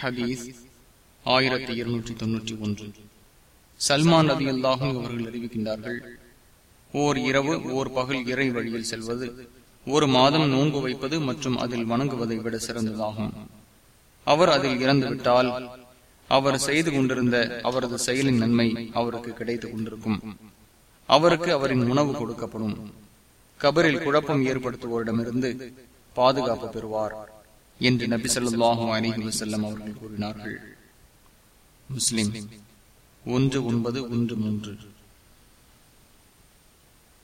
ஹதீஸ் ஆயிரத்தி இருநூற்றி தொன்னூற்றி ஒன்று. சல்மான் நபி அல்லாஹும் அவர்கள் அறிவிக்கின்றார்கள் ஓர் இரவு ஓர் பகல் இறை வழியில் செல்வது ஒரு மாதம் நோன்பு வைப்பது மற்றும் அதில் வணங்குவதை விட சிறந்ததாகும். அவர் அதில் இறந்துவிட்டால் அவர் செய்து கொண்டிருந்த அவரது செயலின் நன்மை அவருக்கு கிடைத்துக் கொண்டிருக்கும். அவருக்கு அவரின் உணவு கொடுக்கப்படும். கபரில் குழப்பம் ஏற்படுத்துவோரிடமிருந்து பாதுகாப்பு பெறுவார். என்று நபி சொல்லாஹும் அலிஹி வசல்லம் அவர்கள் கூறினார்கள். முஸ்லிம் ஒன்று ஒன்பது ஒன்று மூன்று.